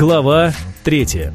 Глава третья.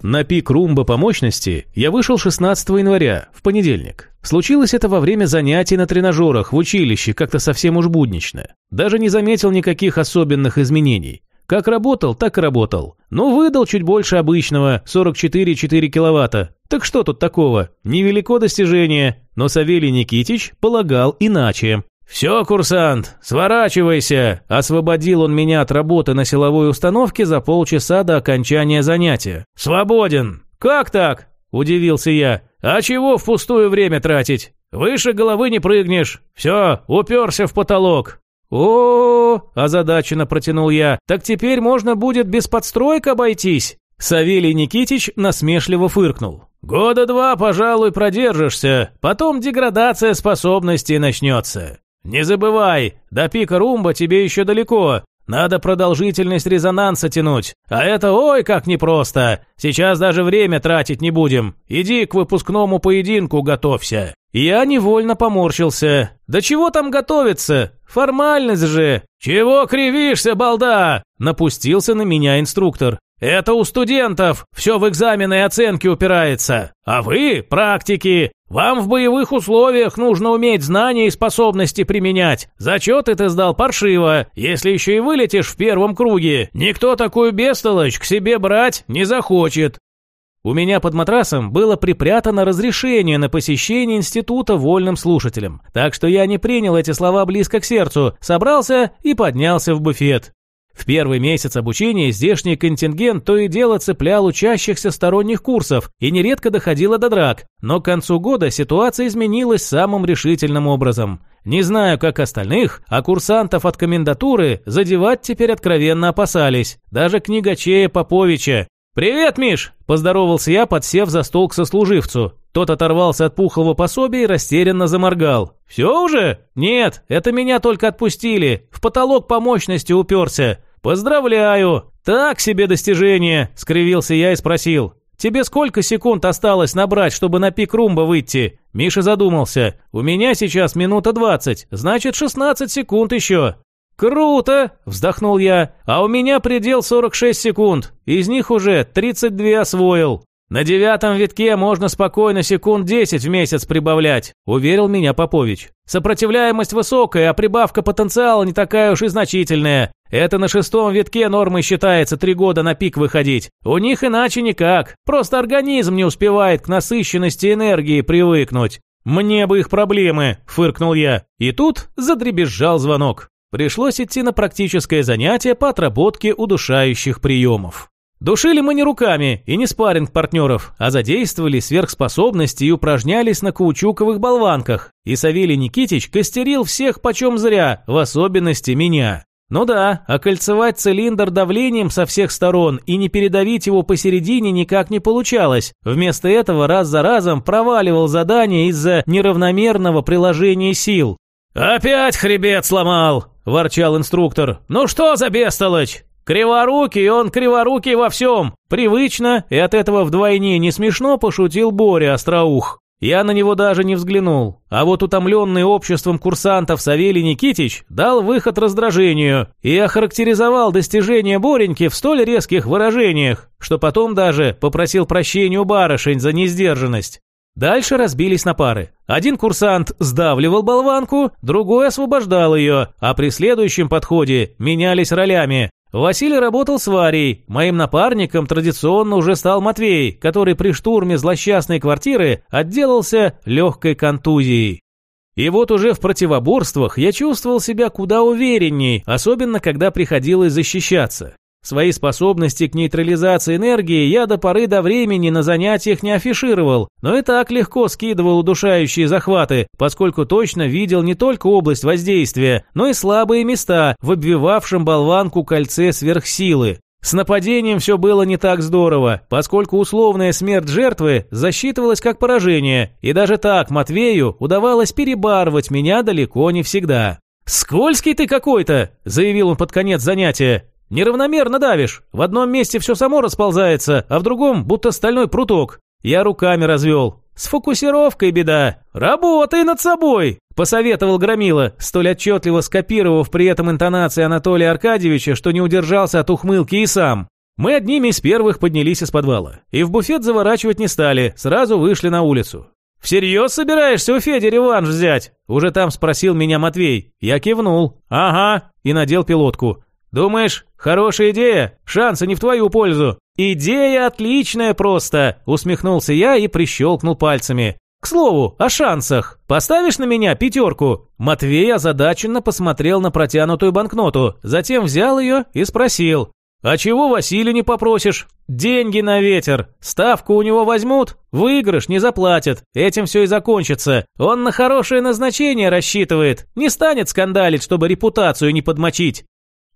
На пик румба по мощности я вышел 16 января, в понедельник. Случилось это во время занятий на тренажерах в училище, как-то совсем уж буднично. Даже не заметил никаких особенных изменений. Как работал, так и работал. Ну, выдал чуть больше обычного, 44,4 киловатта. Так что тут такого? Невелико достижение. Но Савелий Никитич полагал иначе. «Все, курсант, сворачивайся!» Освободил он меня от работы на силовой установке за полчаса до окончания занятия. «Свободен!» «Как так?» – удивился я. «А чего впустую время тратить? Выше головы не прыгнешь. Все, уперся в потолок». О, -о, -о, -о озадаченно протянул я. «Так теперь можно будет без подстроек обойтись?» Савелий Никитич насмешливо фыркнул. «Года два, пожалуй, продержишься, потом деградация способностей начнется. «Не забывай, до пика румба тебе еще далеко. Надо продолжительность резонанса тянуть. А это ой как непросто. Сейчас даже время тратить не будем. Иди к выпускному поединку готовься». Я невольно поморщился. «Да чего там готовиться? Формальность же!» «Чего кривишься, балда?» Напустился на меня инструктор. Это у студентов все в экзамены и оценки упирается. А вы – практики. Вам в боевых условиях нужно уметь знания и способности применять. Зачеты ты сдал паршиво. Если еще и вылетишь в первом круге, никто такую бестолочь к себе брать не захочет. У меня под матрасом было припрятано разрешение на посещение института вольным слушателям, так что я не принял эти слова близко к сердцу, собрался и поднялся в буфет. В первый месяц обучения здешний контингент то и дело цеплял учащихся сторонних курсов и нередко доходило до драк, но к концу года ситуация изменилась самым решительным образом. Не знаю, как остальных, а курсантов от комендатуры задевать теперь откровенно опасались, даже книгачея Поповича. «Привет, Миш!» – поздоровался я, подсев за стол к сослуживцу. Тот оторвался от пухлого пособия и растерянно заморгал. «Все уже? Нет, это меня только отпустили. В потолок по мощности уперся. Поздравляю! Так себе достижение!» – скривился я и спросил. «Тебе сколько секунд осталось набрать, чтобы на пик румба выйти?» Миша задумался. «У меня сейчас минута двадцать, значит шестнадцать секунд еще». «Круто!» – вздохнул я. «А у меня предел 46 секунд. Из них уже 32 освоил. На девятом витке можно спокойно секунд 10 в месяц прибавлять», – уверил меня Попович. «Сопротивляемость высокая, а прибавка потенциала не такая уж и значительная. Это на шестом витке нормой считается три года на пик выходить. У них иначе никак. Просто организм не успевает к насыщенности энергии привыкнуть». «Мне бы их проблемы», – фыркнул я. И тут задребезжал звонок. Пришлось идти на практическое занятие по отработке удушающих приемов. Душили мы не руками и не спарринг партнеров, а задействовали сверхспособности и упражнялись на каучуковых болванках. И Савелий Никитич костерил всех почем зря, в особенности меня. Ну да, окольцевать цилиндр давлением со всех сторон и не передавить его посередине никак не получалось. Вместо этого раз за разом проваливал задание из-за неравномерного приложения сил. «Опять хребет сломал!» – ворчал инструктор. «Ну что за бестолочь? Криворукий, он криворукий во всем. Привычно, и от этого вдвойне не смешно пошутил Боря Остроух. Я на него даже не взглянул. А вот утомленный обществом курсантов Савелий Никитич дал выход раздражению и охарактеризовал достижения Бореньки в столь резких выражениях, что потом даже попросил прощения у барышень за несдержанность. Дальше разбились на пары. Один курсант сдавливал болванку, другой освобождал ее, а при следующем подходе менялись ролями. Василий работал с Варей, моим напарником традиционно уже стал Матвей, который при штурме злосчастной квартиры отделался легкой контузией. И вот уже в противоборствах я чувствовал себя куда уверенней, особенно когда приходилось защищаться. Свои способности к нейтрализации энергии я до поры до времени на занятиях не афишировал, но и так легко скидывал удушающие захваты, поскольку точно видел не только область воздействия, но и слабые места в обвивавшем болванку кольце сверхсилы. С нападением все было не так здорово, поскольку условная смерть жертвы засчитывалась как поражение, и даже так Матвею удавалось перебарывать меня далеко не всегда. «Скользкий ты какой-то!» – заявил он под конец занятия. Неравномерно давишь. В одном месте все само расползается, а в другом будто стальной пруток. Я руками развел. С фокусировкой беда. Работай над собой, посоветовал Громила, столь отчетливо скопировав при этом интонации Анатолия Аркадьевича, что не удержался от ухмылки и сам. Мы одними из первых поднялись из подвала. И в буфет заворачивать не стали, сразу вышли на улицу. «Всерьез собираешься у Феди реванш взять?» Уже там спросил меня Матвей. Я кивнул. «Ага», и надел пилотку. «Думаешь, хорошая идея? Шансы не в твою пользу». «Идея отличная просто», усмехнулся я и прищелкнул пальцами. «К слову, о шансах. Поставишь на меня пятерку?» Матвей озадаченно посмотрел на протянутую банкноту, затем взял ее и спросил. «А чего Василию не попросишь? Деньги на ветер. Ставку у него возьмут, выигрыш не заплатят. Этим все и закончится. Он на хорошее назначение рассчитывает. Не станет скандалить, чтобы репутацию не подмочить».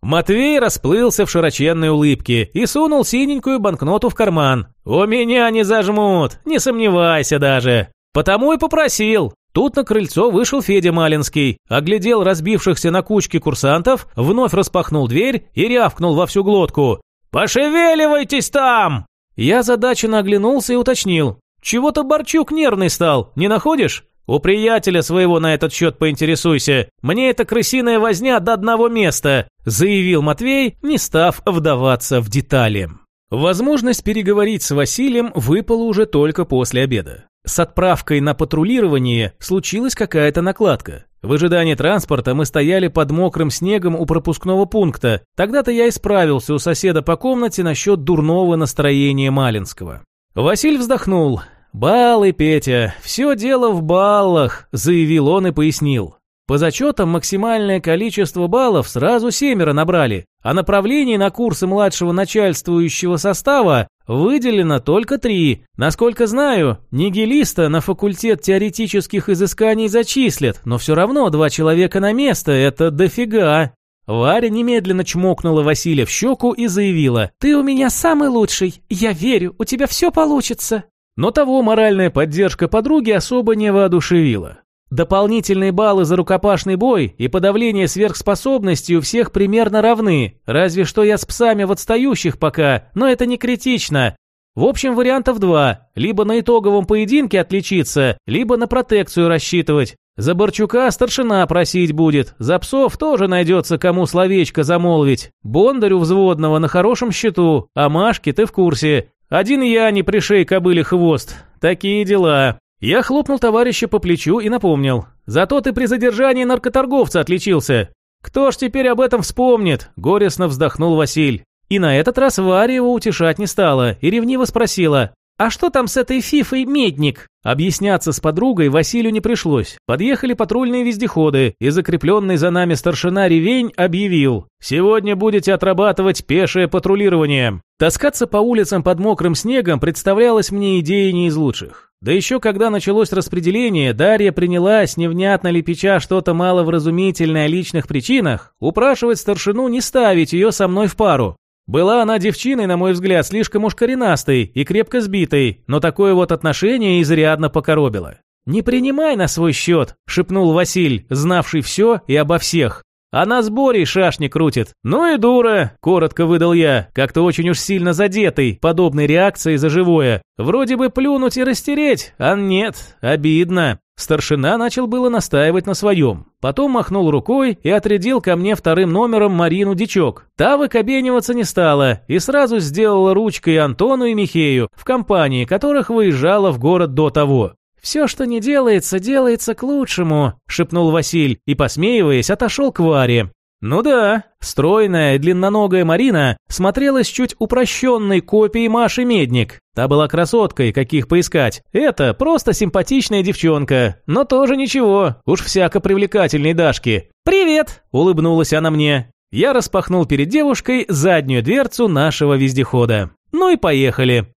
Матвей расплылся в широченной улыбке и сунул синенькую банкноту в карман. «У меня не зажмут, не сомневайся даже. Потому и попросил. Тут на крыльцо вышел Федя Малинский, оглядел разбившихся на кучки курсантов, вновь распахнул дверь и рявкнул во всю глотку. «Пошевеливайтесь там!» Я задаченно оглянулся и уточнил. «Чего-то Борчук нервный стал, не находишь?» «У приятеля своего на этот счет поинтересуйся. Мне эта крысиная возня до одного места», заявил Матвей, не став вдаваться в детали. Возможность переговорить с Василием выпала уже только после обеда. С отправкой на патрулирование случилась какая-то накладка. В ожидании транспорта мы стояли под мокрым снегом у пропускного пункта. Тогда-то я исправился у соседа по комнате насчет дурного настроения Малинского. Василь вздохнул. «Баллы, Петя, все дело в баллах», – заявил он и пояснил. По зачетам максимальное количество баллов сразу семеро набрали, а направлений на курсы младшего начальствующего состава выделено только три. Насколько знаю, нигилиста на факультет теоретических изысканий зачислят, но все равно два человека на место – это дофига. Варя немедленно чмокнула Василия в щеку и заявила «Ты у меня самый лучший, я верю, у тебя все получится». Но того моральная поддержка подруги особо не воодушевила. Дополнительные баллы за рукопашный бой и подавление сверхспособностей у всех примерно равны, разве что я с псами в отстающих пока, но это не критично. В общем, вариантов два. Либо на итоговом поединке отличиться, либо на протекцию рассчитывать. За Борчука старшина просить будет, за псов тоже найдется кому словечко замолвить. Бондарю взводного на хорошем счету, а Машке ты в курсе. Один я не пришей кобыле хвост. Такие дела. Я хлопнул товарища по плечу и напомнил. «Зато ты при задержании наркоторговца отличился». «Кто ж теперь об этом вспомнит?» – горестно вздохнул Василь. И на этот раз Варя его утешать не стала и ревниво спросила. «А что там с этой фифой медник?» Объясняться с подругой Василию не пришлось. Подъехали патрульные вездеходы, и закрепленный за нами старшина Ревень объявил «Сегодня будете отрабатывать пешее патрулирование». Таскаться по улицам под мокрым снегом представлялось мне идеей не из лучших. Да еще когда началось распределение, Дарья принялась, невнятно лепеча что-то маловразумительное о личных причинах, упрашивать старшину не ставить ее со мной в пару. Была она девчиной, на мой взгляд, слишком уж коренастой и крепко сбитой, но такое вот отношение изрядно покоробило. «Не принимай на свой счет», – шепнул Василь, знавший все и обо всех. «А на сборе шашни крутит». «Ну и дура», – коротко выдал я, как-то очень уж сильно задетый подобной реакцией за живое. Вроде бы плюнуть и растереть, а нет, обидно. Старшина начал было настаивать на своем. Потом махнул рукой и отрядил ко мне вторым номером Марину Дичок. Та выкобениваться не стала и сразу сделала ручкой Антону и Михею, в компании которых выезжала в город до того. «Все, что не делается, делается к лучшему», – шепнул Василь и, посмеиваясь, отошел к Варе. Ну да, стройная, длинноногая Марина смотрелась чуть упрощенной копией Маши Медник. Та была красоткой, каких поискать. Это просто симпатичная девчонка, но тоже ничего, уж всяко привлекательной Дашки. «Привет!» – улыбнулась она мне. Я распахнул перед девушкой заднюю дверцу нашего вездехода. Ну и поехали.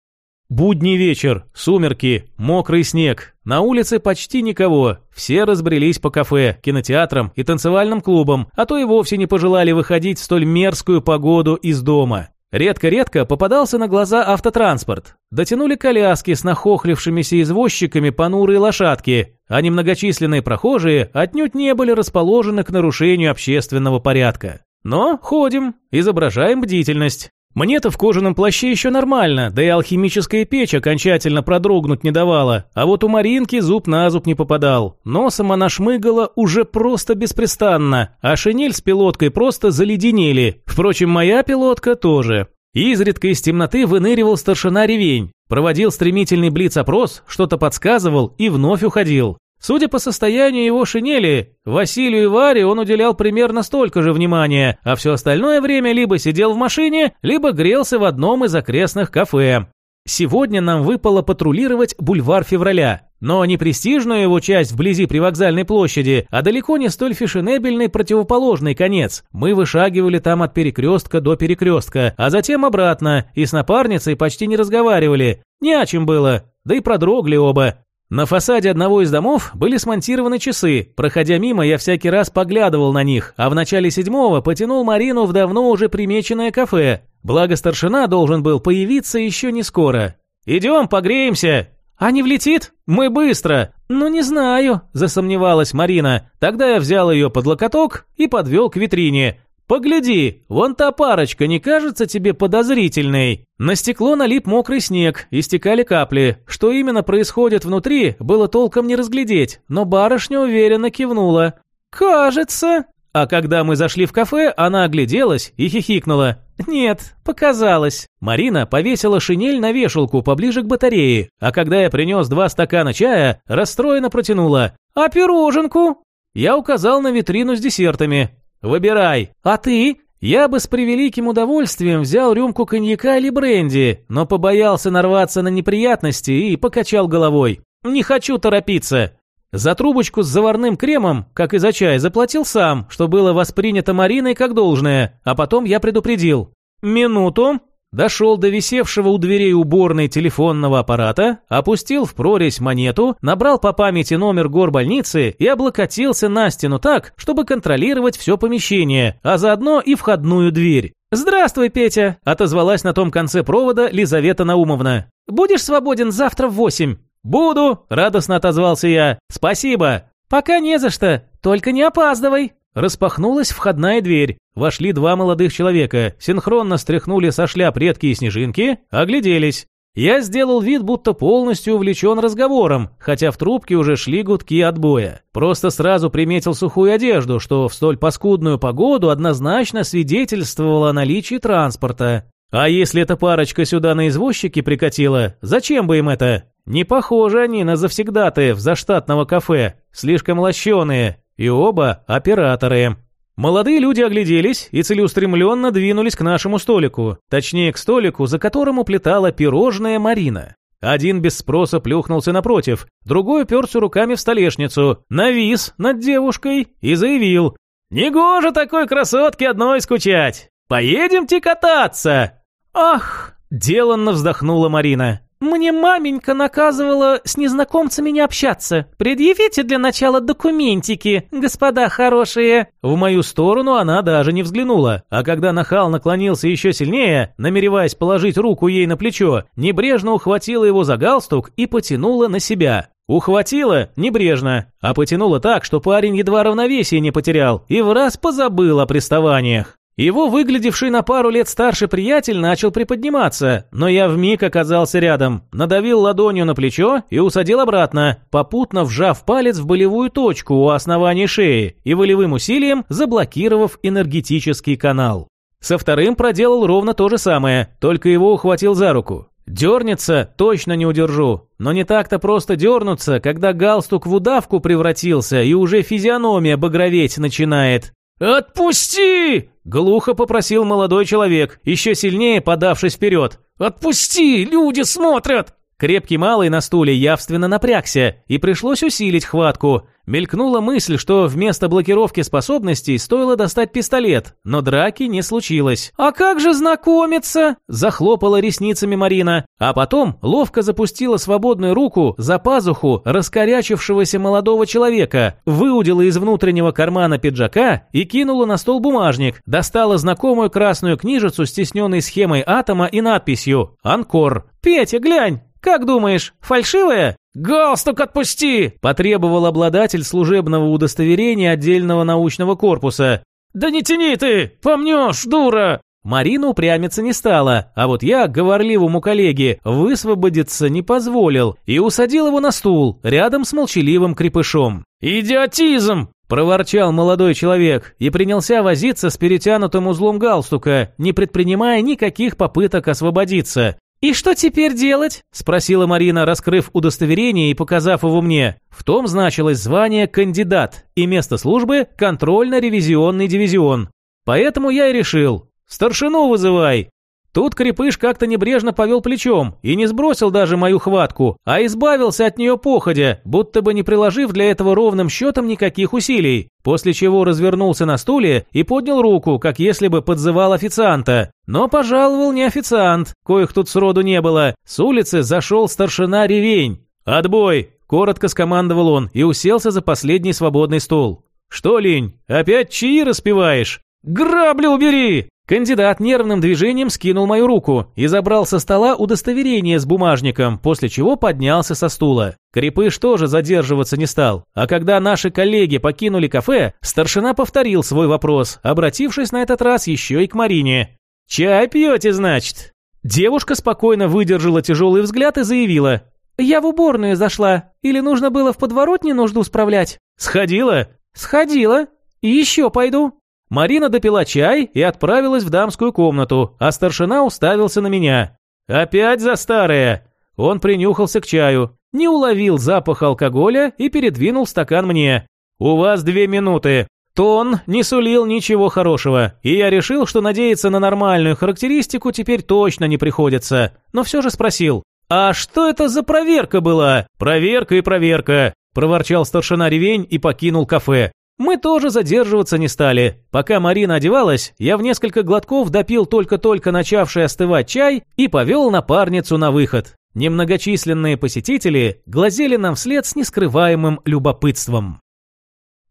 Будний вечер, сумерки, мокрый снег. На улице почти никого. Все разбрелись по кафе, кинотеатрам и танцевальным клубам, а то и вовсе не пожелали выходить в столь мерзкую погоду из дома. Редко-редко попадался на глаза автотранспорт. Дотянули коляски с нахохлившимися извозчиками понурые лошадки, а немногочисленные прохожие отнюдь не были расположены к нарушению общественного порядка. Но ходим, изображаем бдительность. Мне-то в кожаном плаще еще нормально, да и алхимическая печь окончательно продрогнуть не давала, а вот у Маринки зуб на зуб не попадал. Носом она шмыгала уже просто беспрестанно, а шинель с пилоткой просто заледенели. Впрочем, моя пилотка тоже. Изредка из темноты выныривал старшина Ревень, проводил стремительный блиц-опрос, что-то подсказывал и вновь уходил. Судя по состоянию его шинели, Василию и Варе он уделял примерно столько же внимания, а все остальное время либо сидел в машине, либо грелся в одном из окрестных кафе. Сегодня нам выпало патрулировать бульвар февраля, но не престижную его часть вблизи привокзальной площади, а далеко не столь фешенебельный противоположный конец. Мы вышагивали там от перекрестка до перекрестка, а затем обратно, и с напарницей почти не разговаривали. Не о чем было, да и продрогли оба. На фасаде одного из домов были смонтированы часы. Проходя мимо, я всякий раз поглядывал на них, а в начале седьмого потянул Марину в давно уже примеченное кафе. Благо старшина должен был появиться еще не скоро. «Идем, погреемся!» «А не влетит? Мы быстро!» «Ну, не знаю», – засомневалась Марина. Тогда я взял ее под локоток и подвел к витрине. «Погляди, вон та парочка не кажется тебе подозрительной?» На стекло налип мокрый снег, истекали капли. Что именно происходит внутри, было толком не разглядеть, но барышня уверенно кивнула. «Кажется». А когда мы зашли в кафе, она огляделась и хихикнула. «Нет, показалось». Марина повесила шинель на вешалку поближе к батарее, а когда я принес два стакана чая, расстроенно протянула. «А пироженку?» Я указал на витрину с десертами. Выбирай. А ты? Я бы с превеликим удовольствием взял рюмку коньяка или бренди, но побоялся нарваться на неприятности и покачал головой. Не хочу торопиться. За трубочку с заварным кремом, как и за чай, заплатил сам, что было воспринято Мариной как должное, а потом я предупредил. «Минуту, Дошел до висевшего у дверей уборной телефонного аппарата, опустил в прорезь монету, набрал по памяти номер горбольницы и облокотился на стену так, чтобы контролировать все помещение, а заодно и входную дверь. «Здравствуй, Петя!» – отозвалась на том конце провода Лизавета Наумовна. «Будешь свободен завтра в восемь?» «Буду!» – радостно отозвался я. «Спасибо!» «Пока не за что, только не опаздывай!» Распахнулась входная дверь. Вошли два молодых человека, синхронно стряхнули со шляп редкие снежинки, огляделись. Я сделал вид, будто полностью увлечен разговором, хотя в трубке уже шли гудки отбоя. Просто сразу приметил сухую одежду, что в столь паскудную погоду однозначно свидетельствовало о наличии транспорта. А если эта парочка сюда на извозчике прикатила, зачем бы им это? Не похожи они на завсегдатаев заштатного кафе, слишком лощеные, и оба операторы. Молодые люди огляделись и целеустремленно двинулись к нашему столику, точнее к столику, за которым уплетала пирожная Марина. Один без спроса плюхнулся напротив, другой уперся руками в столешницу, навис над девушкой и заявил «Негоже такой красотке одной скучать! Поедемте кататься!» «Ах!» – деланно вздохнула Марина. «Мне маменька наказывала с незнакомцами не общаться. Предъявите для начала документики, господа хорошие». В мою сторону она даже не взглянула, а когда нахал наклонился еще сильнее, намереваясь положить руку ей на плечо, небрежно ухватила его за галстук и потянула на себя. Ухватила небрежно, а потянула так, что парень едва равновесие не потерял и в раз позабыл о приставаниях. Его выглядевший на пару лет старше приятель начал приподниматься, но я вмиг оказался рядом, надавил ладонью на плечо и усадил обратно, попутно вжав палец в болевую точку у основания шеи и волевым усилием заблокировав энергетический канал. Со вторым проделал ровно то же самое, только его ухватил за руку. Дернется точно не удержу, но не так-то просто дернуться, когда галстук в удавку превратился и уже физиономия багроветь начинает. «Отпусти!» – глухо попросил молодой человек, еще сильнее подавшись вперед. «Отпусти! Люди смотрят!» Крепкий малый на стуле явственно напрягся, и пришлось усилить хватку. Мелькнула мысль, что вместо блокировки способностей стоило достать пистолет, но драки не случилось. «А как же знакомиться?» – захлопала ресницами Марина, а потом ловко запустила свободную руку за пазуху раскорячившегося молодого человека, выудила из внутреннего кармана пиджака и кинула на стол бумажник, достала знакомую красную книжицу с стесненной схемой атома и надписью «Анкор». «Петя, глянь, как думаешь, фальшивая?» «Галстук отпусти!» – потребовал обладатель служебного удостоверения отдельного научного корпуса. «Да не тяни ты! Помнешь, дура!» Марина упрямиться не стала, а вот я говорливому коллеге высвободиться не позволил и усадил его на стул рядом с молчаливым крепышом. «Идиотизм!» – проворчал молодой человек и принялся возиться с перетянутым узлом галстука, не предпринимая никаких попыток освободиться. «И что теперь делать?» – спросила Марина, раскрыв удостоверение и показав его мне. В том значилось звание «кандидат» и место службы «контрольно-ревизионный дивизион». Поэтому я и решил. «Старшину вызывай!» Тут крепыш как-то небрежно повел плечом и не сбросил даже мою хватку, а избавился от нее походя, будто бы не приложив для этого ровным счетом никаких усилий, после чего развернулся на стуле и поднял руку, как если бы подзывал официанта. Но пожаловал не официант, коих тут сроду не было, с улицы зашел старшина Ревень. «Отбой!» – коротко скомандовал он и уселся за последний свободный стол. «Что, лень, опять чаи распеваешь?» «Грабли убери!» Кандидат нервным движением скинул мою руку и забрал со стола удостоверение с бумажником, после чего поднялся со стула. Крепыш тоже задерживаться не стал, а когда наши коллеги покинули кафе, старшина повторил свой вопрос, обратившись на этот раз еще и к Марине. «Чай пьете, значит?» Девушка спокойно выдержала тяжелый взгляд и заявила. «Я в уборную зашла. Или нужно было в подворотне нужду справлять?» «Сходила?» «Сходила. И еще пойду». Марина допила чай и отправилась в дамскую комнату, а старшина уставился на меня. «Опять за старое!» Он принюхался к чаю, не уловил запах алкоголя и передвинул стакан мне. «У вас две минуты». Тон не сулил ничего хорошего, и я решил, что надеяться на нормальную характеристику теперь точно не приходится, но все же спросил. «А что это за проверка была?» «Проверка и проверка», – проворчал старшина Ревень и покинул кафе. Мы тоже задерживаться не стали. Пока Марина одевалась, я в несколько глотков допил только-только начавший остывать чай и повел напарницу на выход. Немногочисленные посетители глазели нам вслед с нескрываемым любопытством.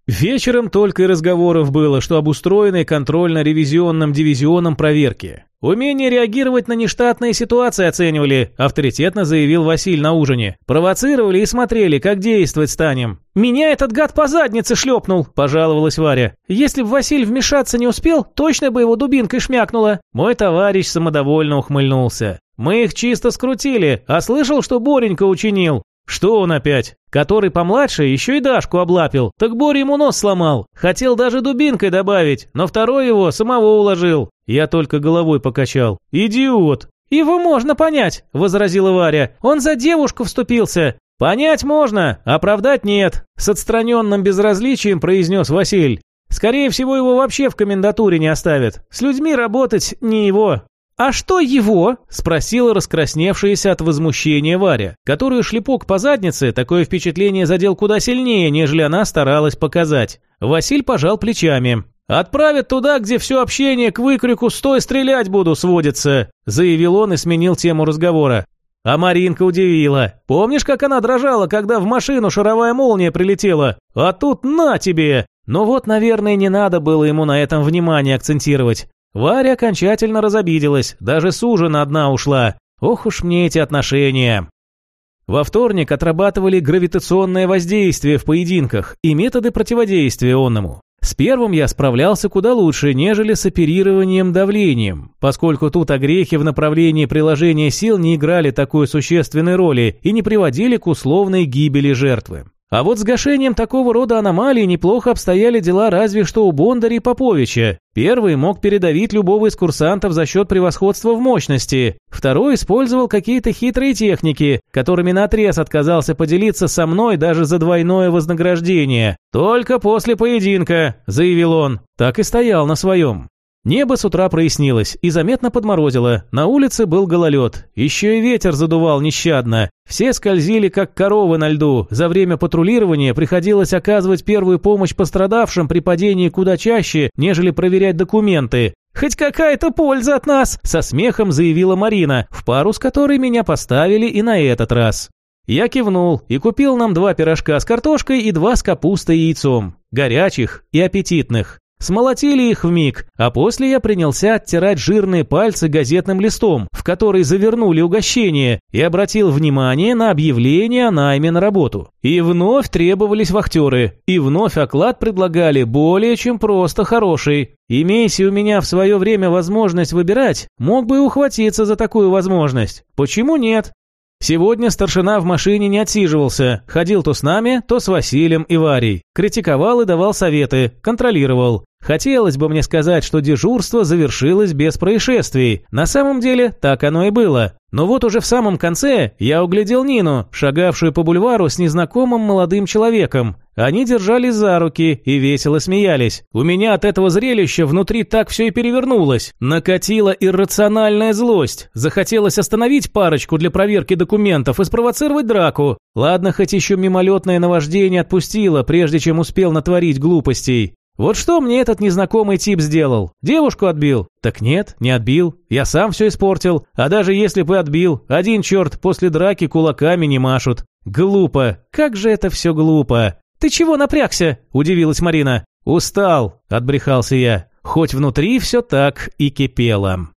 Вечером только и разговоров было, что об устроенной контрольно-ревизионным дивизионом проверке. Умение реагировать на нештатные ситуации оценивали, авторитетно заявил Василь на ужине. Провоцировали и смотрели, как действовать станем. «Меня этот гад по заднице шлепнул», – пожаловалась Варя. «Если бы Василь вмешаться не успел, точно бы его дубинкой шмякнуло». Мой товарищ самодовольно ухмыльнулся. «Мы их чисто скрутили, а слышал, что Боренька учинил. Что он опять? Который помладше еще и Дашку облапил. Так Боря ему нос сломал. Хотел даже дубинкой добавить, но второй его самого уложил. Я только головой покачал. Идиот. Его можно понять, возразила Варя. Он за девушку вступился. Понять можно, оправдать нет. С отстраненным безразличием произнес Василь. Скорее всего, его вообще в комендатуре не оставят. С людьми работать не его. «А что его?» – спросила раскрасневшаяся от возмущения Варя, которую шлепок по заднице такое впечатление задел куда сильнее, нежели она старалась показать. Василь пожал плечами. «Отправят туда, где все общение к выкрику «Стой, стрелять буду!» сводится», – заявил он и сменил тему разговора. А Маринка удивила. Помнишь, как она дрожала, когда в машину шаровая молния прилетела? А тут на тебе! Но вот, наверное, не надо было ему на этом внимание акцентировать. Варя окончательно разобиделась, даже с ужина одна ушла. Ох уж мне эти отношения. Во вторник отрабатывали гравитационное воздействие в поединках и методы противодействия онному. С первым я справлялся куда лучше, нежели с оперированием давлением, поскольку тут огрехи в направлении приложения сил не играли такой существенной роли и не приводили к условной гибели жертвы. А вот с гашением такого рода аномалий неплохо обстояли дела разве что у Бондаря и Поповича. Первый мог передавить любого из курсантов за счет превосходства в мощности. Второй использовал какие-то хитрые техники, которыми наотрез отказался поделиться со мной даже за двойное вознаграждение. «Только после поединка», — заявил он. Так и стоял на своем. Небо с утра прояснилось и заметно подморозило. На улице был гололед. Еще и ветер задувал нещадно. Все скользили, как коровы на льду. За время патрулирования приходилось оказывать первую помощь пострадавшим при падении куда чаще, нежели проверять документы. «Хоть какая-то польза от нас!» – со смехом заявила Марина, в пару с которой меня поставили и на этот раз. Я кивнул и купил нам два пирожка с картошкой и два с капустой и яйцом. Горячих и аппетитных. Смолотили их в миг, а после я принялся оттирать жирные пальцы газетным листом, в который завернули угощение, и обратил внимание на объявление о найме на работу. И вновь требовались вахтеры, и вновь оклад предлагали более чем просто хороший. Имейся у меня в свое время возможность выбирать, мог бы ухватиться за такую возможность. Почему нет? Сегодня старшина в машине не отсиживался, ходил то с нами, то с Василием и Варей. Критиковал и давал советы, контролировал. Хотелось бы мне сказать, что дежурство завершилось без происшествий. На самом деле, так оно и было. Но вот уже в самом конце я углядел Нину, шагавшую по бульвару с незнакомым молодым человеком. Они держались за руки и весело смеялись. У меня от этого зрелища внутри так все и перевернулось. Накатила иррациональная злость. Захотелось остановить парочку для проверки документов и спровоцировать драку. Ладно, хоть еще мимолетное наваждение отпустило, прежде чем успел натворить глупостей. Вот что мне этот незнакомый тип сделал? Девушку отбил? Так нет, не отбил. Я сам все испортил. А даже если бы отбил, один черт после драки кулаками не машут. Глупо. Как же это все глупо. Ты чего напрягся? Удивилась Марина. Устал, отбрехался я. Хоть внутри все так и кипело.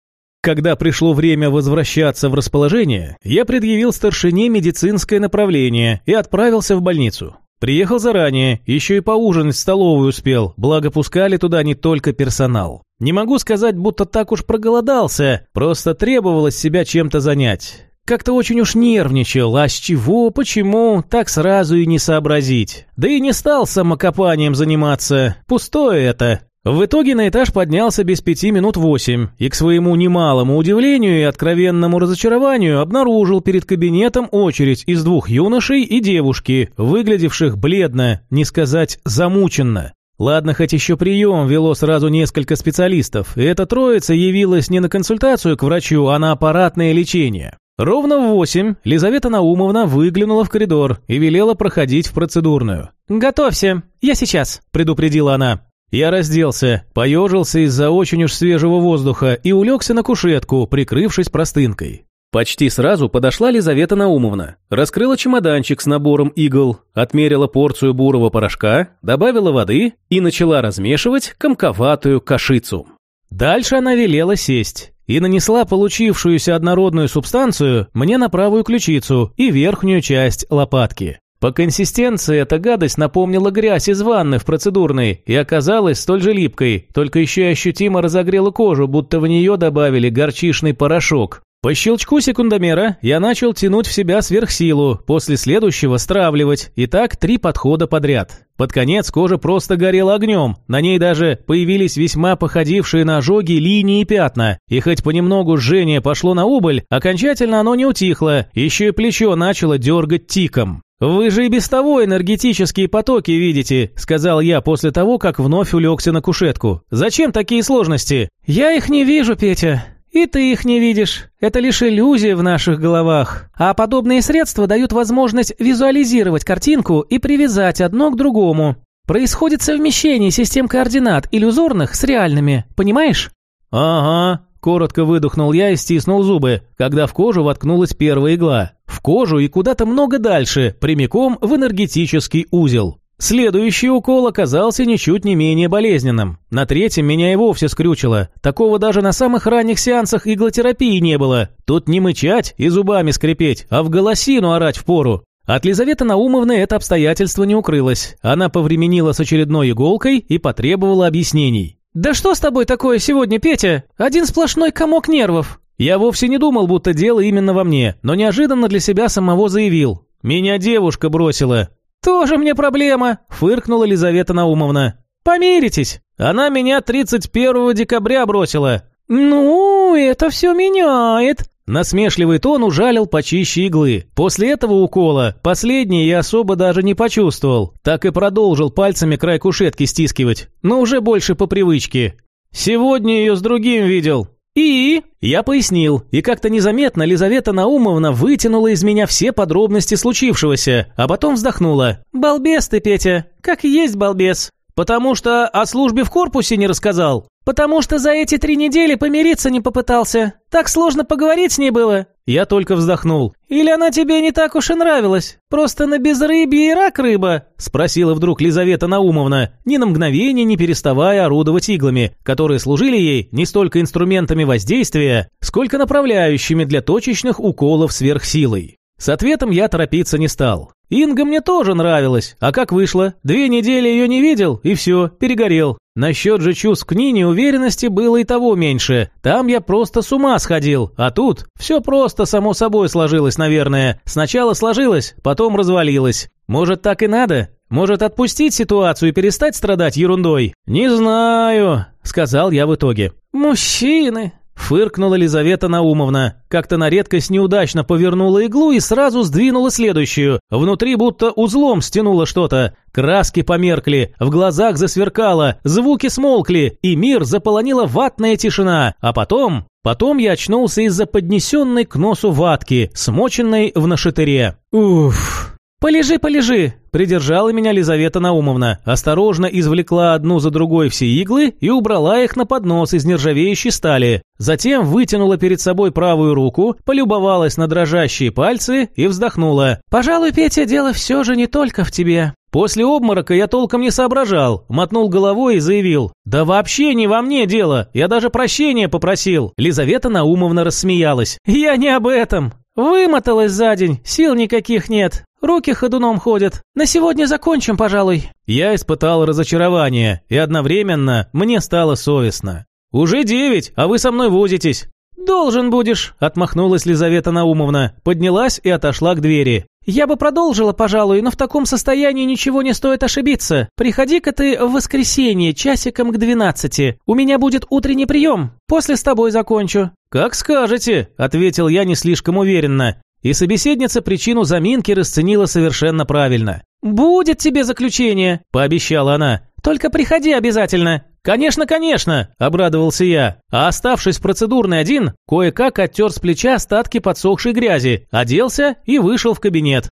Когда пришло время возвращаться в расположение, я предъявил старшине медицинское направление и отправился в больницу. Приехал заранее, еще и поужинать в столовую успел, благо пускали туда не только персонал. Не могу сказать, будто так уж проголодался, просто требовалось себя чем-то занять. Как-то очень уж нервничал, а с чего, почему, так сразу и не сообразить. Да и не стал самокопанием заниматься, пустое это. В итоге на этаж поднялся без пяти минут восемь и к своему немалому удивлению и откровенному разочарованию обнаружил перед кабинетом очередь из двух юношей и девушки, выглядевших бледно, не сказать замученно. Ладно, хоть еще прием вело сразу несколько специалистов, и эта троица явилась не на консультацию к врачу, а на аппаратное лечение. Ровно в восемь Лизавета Наумовна выглянула в коридор и велела проходить в процедурную. «Готовься, я сейчас», – предупредила она. Я разделся, поежился из-за очень уж свежего воздуха и улегся на кушетку, прикрывшись простынкой. Почти сразу подошла Лизавета Наумовна, раскрыла чемоданчик с набором игл, отмерила порцию бурого порошка, добавила воды и начала размешивать комковатую кашицу. Дальше она велела сесть и нанесла получившуюся однородную субстанцию мне на правую ключицу и верхнюю часть лопатки. По консистенции эта гадость напомнила грязь из ванны в процедурной и оказалась столь же липкой, только еще и ощутимо разогрела кожу, будто в нее добавили горчишный порошок. По щелчку секундомера я начал тянуть в себя сверхсилу, после следующего стравливать, и так три подхода подряд. Под конец кожа просто горела огнем, на ней даже появились весьма походившие на ожоги линии и пятна, и хоть понемногу жжение пошло на убыль, окончательно оно не утихло, еще и плечо начало дергать тиком. «Вы же и без того энергетические потоки видите», — сказал я после того, как вновь улегся на кушетку. «Зачем такие сложности?» «Я их не вижу, Петя. И ты их не видишь. Это лишь иллюзия в наших головах. А подобные средства дают возможность визуализировать картинку и привязать одно к другому. Происходит совмещение систем координат иллюзорных с реальными, понимаешь?» «Ага», Коротко выдохнул я и стиснул зубы, когда в кожу воткнулась первая игла. В кожу и куда-то много дальше, прямиком в энергетический узел. Следующий укол оказался ничуть не менее болезненным. На третьем меня и вовсе скрючило. Такого даже на самых ранних сеансах иглотерапии не было. Тут не мычать и зубами скрипеть, а в голосину орать в пору. От Лизаветы Наумовны это обстоятельство не укрылось. Она повременила с очередной иголкой и потребовала объяснений. «Да что с тобой такое сегодня, Петя? Один сплошной комок нервов». Я вовсе не думал, будто дело именно во мне, но неожиданно для себя самого заявил. «Меня девушка бросила». «Тоже мне проблема», — фыркнула Лизавета Наумовна. «Помиритесь. Она меня 31 декабря бросила». «Ну, это все меняет», Насмешливый тон ужалил почище иглы. После этого укола последний я особо даже не почувствовал. Так и продолжил пальцами край кушетки стискивать, но уже больше по привычке. Сегодня ее с другим видел. И? Я пояснил, и как-то незаметно Лизавета Наумовна вытянула из меня все подробности случившегося, а потом вздохнула. «Балбес ты, Петя, как есть балбес. Потому что о службе в корпусе не рассказал. Потому что за эти три недели помириться не попытался. Так сложно поговорить с ней было. Я только вздохнул. «Или она тебе не так уж и нравилась? Просто на безрыбье и рак рыба?» Спросила вдруг Лизавета Наумовна, ни на мгновение не переставая орудовать иглами, которые служили ей не столько инструментами воздействия, сколько направляющими для точечных уколов сверхсилой. С ответом я торопиться не стал. Инга мне тоже нравилась, а как вышло? Две недели ее не видел, и все, перегорел. Насчет же чувств к Нине уверенности было и того меньше. Там я просто с ума сходил, а тут все просто само собой сложилось, наверное. Сначала сложилось, потом развалилось. Может, так и надо? Может, отпустить ситуацию и перестать страдать ерундой? Не знаю, сказал я в итоге. Мужчины, Фыркнула Лизавета Наумовна. Как-то на редкость неудачно повернула иглу и сразу сдвинула следующую. Внутри будто узлом стянуло что-то. Краски померкли, в глазах засверкало, звуки смолкли, и мир заполонила ватная тишина. А потом... Потом я очнулся из-за поднесенной к носу ватки, смоченной в нашатыре. Уф... «Полежи, полежи!» – придержала меня Лизавета Наумовна, осторожно извлекла одну за другой все иглы и убрала их на поднос из нержавеющей стали. Затем вытянула перед собой правую руку, полюбовалась на дрожащие пальцы и вздохнула. «Пожалуй, Петя, дело все же не только в тебе. После обморока я толком не соображал, мотнул головой и заявил. «Да вообще не во мне дело, я даже прощения попросил». Лизавета Наумовна рассмеялась. «Я не об этом. Вымоталась за день, сил никаких нет. Руки ходуном ходят. На сегодня закончим, пожалуй». Я испытал разочарование, и одновременно мне стало совестно. «Уже девять, а вы со мной возитесь». «Должен будешь», – отмахнулась Лизавета Наумовна, поднялась и отошла к двери. «Я бы продолжила, пожалуй, но в таком состоянии ничего не стоит ошибиться. Приходи-ка ты в воскресенье часиком к двенадцати. У меня будет утренний прием. После с тобой закончу». «Как скажете», – ответил я не слишком уверенно. И собеседница причину заминки расценила совершенно правильно. «Будет тебе заключение», – пообещала она. «Только приходи обязательно». «Конечно, конечно!» – обрадовался я. А оставшись процедурный один, кое-как оттер с плеча остатки подсохшей грязи, оделся и вышел в кабинет.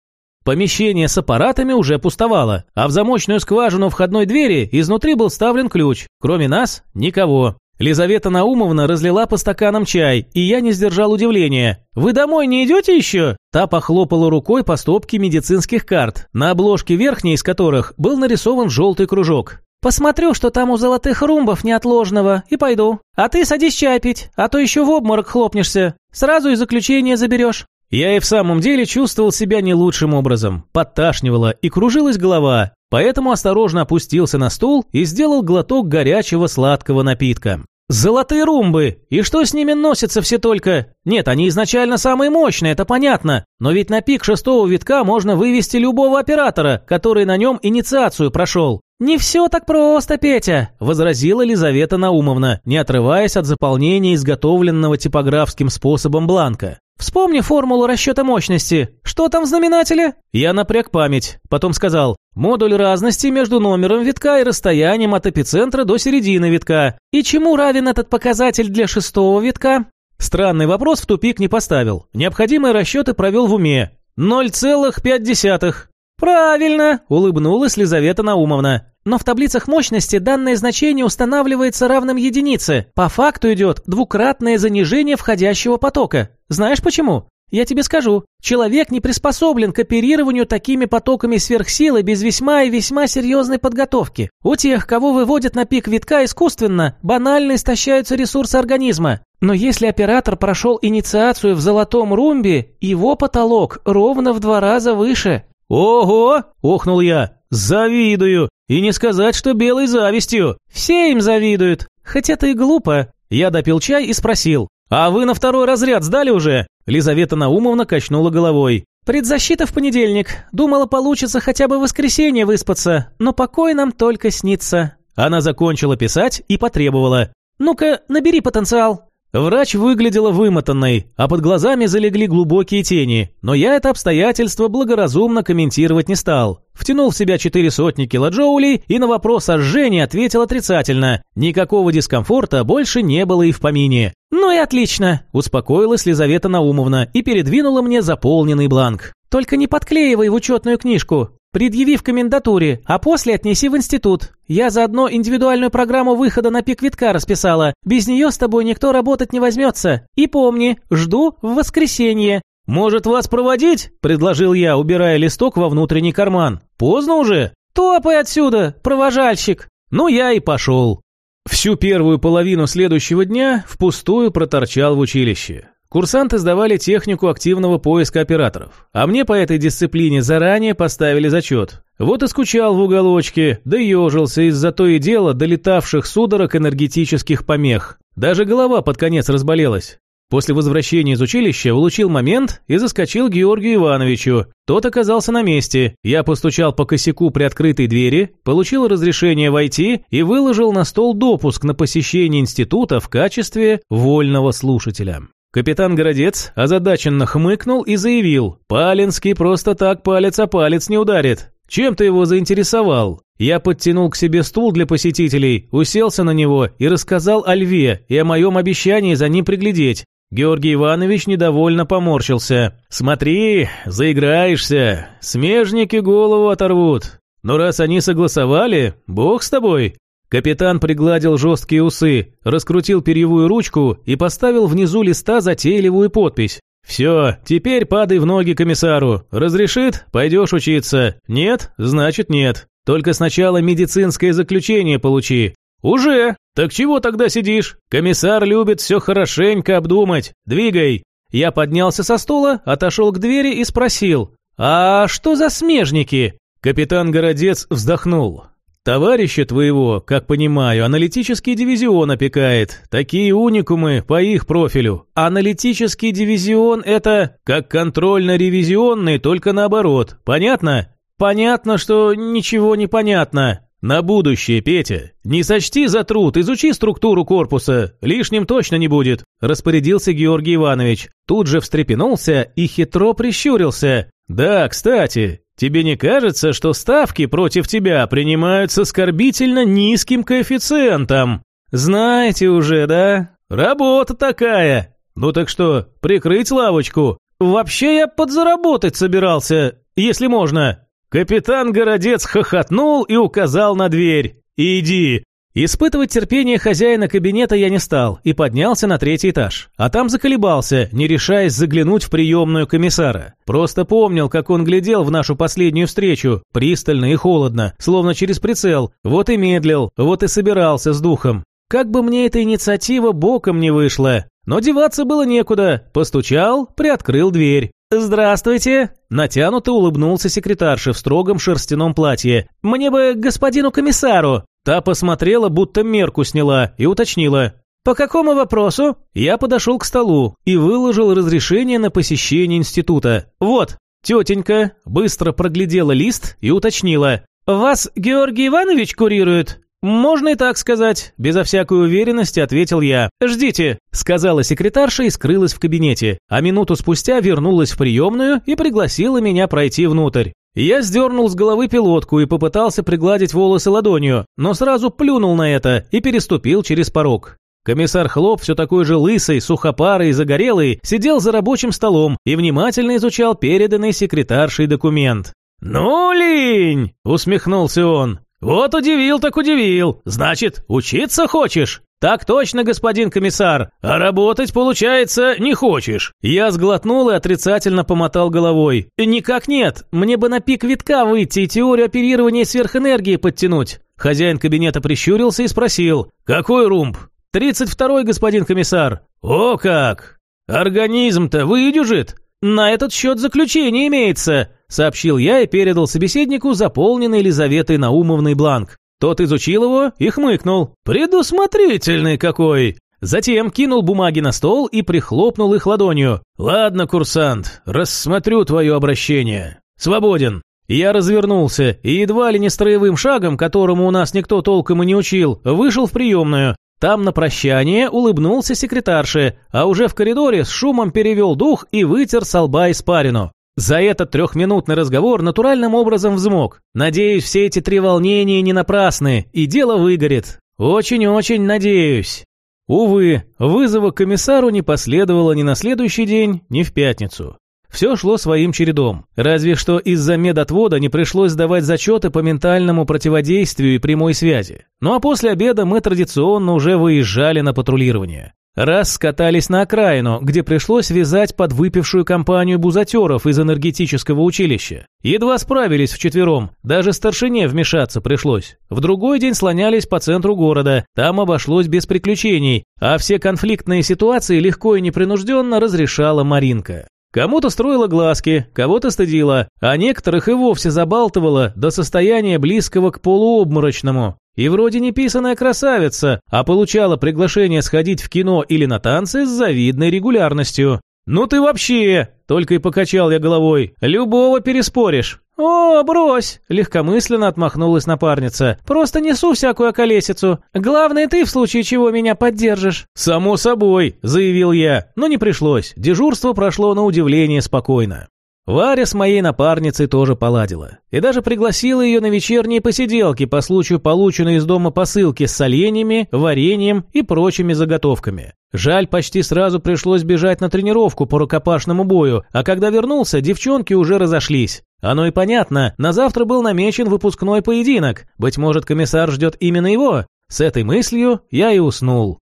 Помещение с аппаратами уже пустовало, а в замочную скважину входной двери изнутри был вставлен ключ. Кроме нас – никого. Лизавета Наумовна разлила по стаканам чай, и я не сдержал удивления. «Вы домой не идете еще?» Та похлопала рукой по стопке медицинских карт, на обложке верхней из которых был нарисован желтый кружок. «Посмотрю, что там у золотых румбов неотложного, и пойду. А ты садись чай пить, а то еще в обморок хлопнешься. Сразу и заключение заберешь». Я и в самом деле чувствовал себя не лучшим образом. Подташнивало и кружилась голова, поэтому осторожно опустился на стул и сделал глоток горячего сладкого напитка. Золотые румбы! И что с ними носятся все только? Нет, они изначально самые мощные, это понятно. Но ведь на пик шестого витка можно вывести любого оператора, который на нем инициацию прошел. «Не все так просто, Петя», – возразила Лизавета Наумовна, не отрываясь от заполнения изготовленного типографским способом бланка. «Вспомни формулу расчета мощности. Что там в знаменателе?» Я напряг память. Потом сказал, модуль разности между номером витка и расстоянием от эпицентра до середины витка. И чему равен этот показатель для шестого витка? Странный вопрос в тупик не поставил. Необходимые расчеты провел в уме. 0,5. «Правильно!» – улыбнулась Лизавета Наумовна. «Но в таблицах мощности данное значение устанавливается равным единице. По факту идет двукратное занижение входящего потока. Знаешь почему? Я тебе скажу, человек не приспособлен к оперированию такими потоками сверхсилы без весьма и весьма серьезной подготовки. У тех, кого выводят на пик витка искусственно, банально истощаются ресурсы организма. Но если оператор прошел инициацию в золотом румбе, его потолок ровно в два раза выше. «Ого!» – охнул я. «Завидую! И не сказать, что белой завистью! Все им завидуют! Хоть это и глупо!» Я допил чай и спросил. «А вы на второй разряд сдали уже?» Лизавета Наумовна качнула головой. «Предзащита в понедельник. Думала, получится хотя бы в воскресенье выспаться, но покой нам только снится». Она закончила писать и потребовала. «Ну-ка, набери потенциал». Врач выглядела вымотанной, а под глазами залегли глубокие тени, но я это обстоятельство благоразумно комментировать не стал. Втянул в себя четыре сотни килоджоулей и на вопрос о жжении ответил отрицательно. Никакого дискомфорта больше не было и в помине. «Ну и отлично», – успокоилась Лизавета Наумовна и передвинула мне заполненный бланк. «Только не подклеивай в учетную книжку. Предъяви в комендатуре, а после отнеси в институт. Я заодно индивидуальную программу выхода на пик витка расписала. Без нее с тобой никто работать не возьмется. И помни, жду в воскресенье». «Может, вас проводить?» – предложил я, убирая листок во внутренний карман. «Поздно уже?» «Топай отсюда, провожальщик!» Ну, я и пошел. Всю первую половину следующего дня впустую проторчал в училище. Курсанты сдавали технику активного поиска операторов, а мне по этой дисциплине заранее поставили зачет. Вот и скучал в уголочке, да ежился из-за то и дело долетавших судорог энергетических помех. Даже голова под конец разболелась. После возвращения из училища улучил момент и заскочил Георгию Ивановичу. Тот оказался на месте. Я постучал по косяку при открытой двери, получил разрешение войти и выложил на стол допуск на посещение института в качестве вольного слушателя. Капитан Городец озадаченно хмыкнул и заявил, «Паленский просто так палец о палец не ударит. Чем ты его заинтересовал?» Я подтянул к себе стул для посетителей, уселся на него и рассказал о льве и о моем обещании за ним приглядеть. Георгий Иванович недовольно поморщился. «Смотри, заиграешься, смежники голову оторвут. Но раз они согласовали, бог с тобой». Капитан пригладил жесткие усы, раскрутил перьевую ручку и поставил внизу листа затейливую подпись. «Все, теперь падай в ноги комиссару. Разрешит? Пойдешь учиться. Нет? Значит нет. Только сначала медицинское заключение получи. «Уже! Так чего тогда сидишь? Комиссар любит все хорошенько обдумать. Двигай!» Я поднялся со стула, отошел к двери и спросил. «А что за смежники?» Капитан Городец вздохнул. «Товарища твоего, как понимаю, аналитический дивизион опекает. Такие уникумы по их профилю. Аналитический дивизион – это как контрольно-ревизионный, только наоборот. Понятно?» «Понятно, что ничего не понятно», «На будущее, Петя, не сочти за труд, изучи структуру корпуса, лишним точно не будет», – распорядился Георгий Иванович. Тут же встрепенулся и хитро прищурился. «Да, кстати, тебе не кажется, что ставки против тебя принимают с оскорбительно низким коэффициентом? Знаете уже, да? Работа такая. Ну так что, прикрыть лавочку? Вообще я подзаработать собирался, если можно». Капитан Городец хохотнул и указал на дверь. «Иди». Испытывать терпение хозяина кабинета я не стал и поднялся на третий этаж. А там заколебался, не решаясь заглянуть в приемную комиссара. Просто помнил, как он глядел в нашу последнюю встречу, пристально и холодно, словно через прицел. Вот и медлил, вот и собирался с духом. Как бы мне эта инициатива боком не вышла. Но деваться было некуда. Постучал, приоткрыл дверь. «Здравствуйте!» Натянуто улыбнулся секретарша в строгом шерстяном платье. «Мне бы господину комиссару!» Та посмотрела, будто мерку сняла, и уточнила. «По какому вопросу?» Я подошел к столу и выложил разрешение на посещение института. «Вот, тетенька быстро проглядела лист и уточнила. «Вас Георгий Иванович курирует?» «Можно и так сказать», – безо всякой уверенности ответил я. «Ждите», – сказала секретарша и скрылась в кабинете, а минуту спустя вернулась в приемную и пригласила меня пройти внутрь. Я сдернул с головы пилотку и попытался пригладить волосы ладонью, но сразу плюнул на это и переступил через порог. Комиссар Хлоп, все такой же лысый, сухопарый и загорелый, сидел за рабочим столом и внимательно изучал переданный секретаршей документ. «Ну, линь!» – усмехнулся он. «Вот удивил так удивил. Значит, учиться хочешь?» «Так точно, господин комиссар. А работать, получается, не хочешь». Я сглотнул и отрицательно помотал головой. «Никак нет. Мне бы на пик витка выйти и теорию оперирования сверхэнергии подтянуть». Хозяин кабинета прищурился и спросил. «Какой румб?» «Тридцать второй, господин комиссар». «О как! Организм-то выдюжит?» «На этот счет заключение имеется», – сообщил я и передал собеседнику заполненный Елизаветой Наумовной бланк. Тот изучил его и хмыкнул. «Предусмотрительный какой!» Затем кинул бумаги на стол и прихлопнул их ладонью. «Ладно, курсант, рассмотрю твое обращение. Свободен». Я развернулся и едва ли не строевым шагом, которому у нас никто толком и не учил, вышел в приемную. Там на прощание улыбнулся секретарше, а уже в коридоре с шумом перевел дух и вытер со лба испарину. За этот трехминутный разговор натуральным образом взмок. Надеюсь, все эти три волнения не напрасны, и дело выгорит. Очень-очень надеюсь. Увы, вызова к комиссару не последовало ни на следующий день, ни в пятницу. Все шло своим чередом. Разве что из-за медотвода не пришлось сдавать зачеты по ментальному противодействию и прямой связи. Ну а после обеда мы традиционно уже выезжали на патрулирование. Раз скатались на окраину, где пришлось вязать под выпившую компанию бузатеров из энергетического училища. Едва справились вчетвером, даже старшине вмешаться пришлось. В другой день слонялись по центру города, там обошлось без приключений, а все конфликтные ситуации легко и непринужденно разрешала Маринка. Кому-то строила глазки, кого-то стыдила, а некоторых и вовсе забалтывала до состояния близкого к полуобморочному. И вроде не писаная красавица, а получала приглашение сходить в кино или на танцы с завидной регулярностью. «Ну ты вообще!» – только и покачал я головой. «Любого переспоришь». «О, брось!» – легкомысленно отмахнулась напарница. «Просто несу всякую околесицу. Главное, ты в случае чего меня поддержишь». «Само собой», – заявил я, но не пришлось. Дежурство прошло на удивление спокойно. Варя с моей напарницей тоже поладила. И даже пригласила ее на вечерние посиделки по случаю полученной из дома посылки с соленьями, вареньем и прочими заготовками. Жаль, почти сразу пришлось бежать на тренировку по рукопашному бою, а когда вернулся, девчонки уже разошлись. Оно и понятно, на завтра был намечен выпускной поединок. Быть может, комиссар ждет именно его? С этой мыслью я и уснул.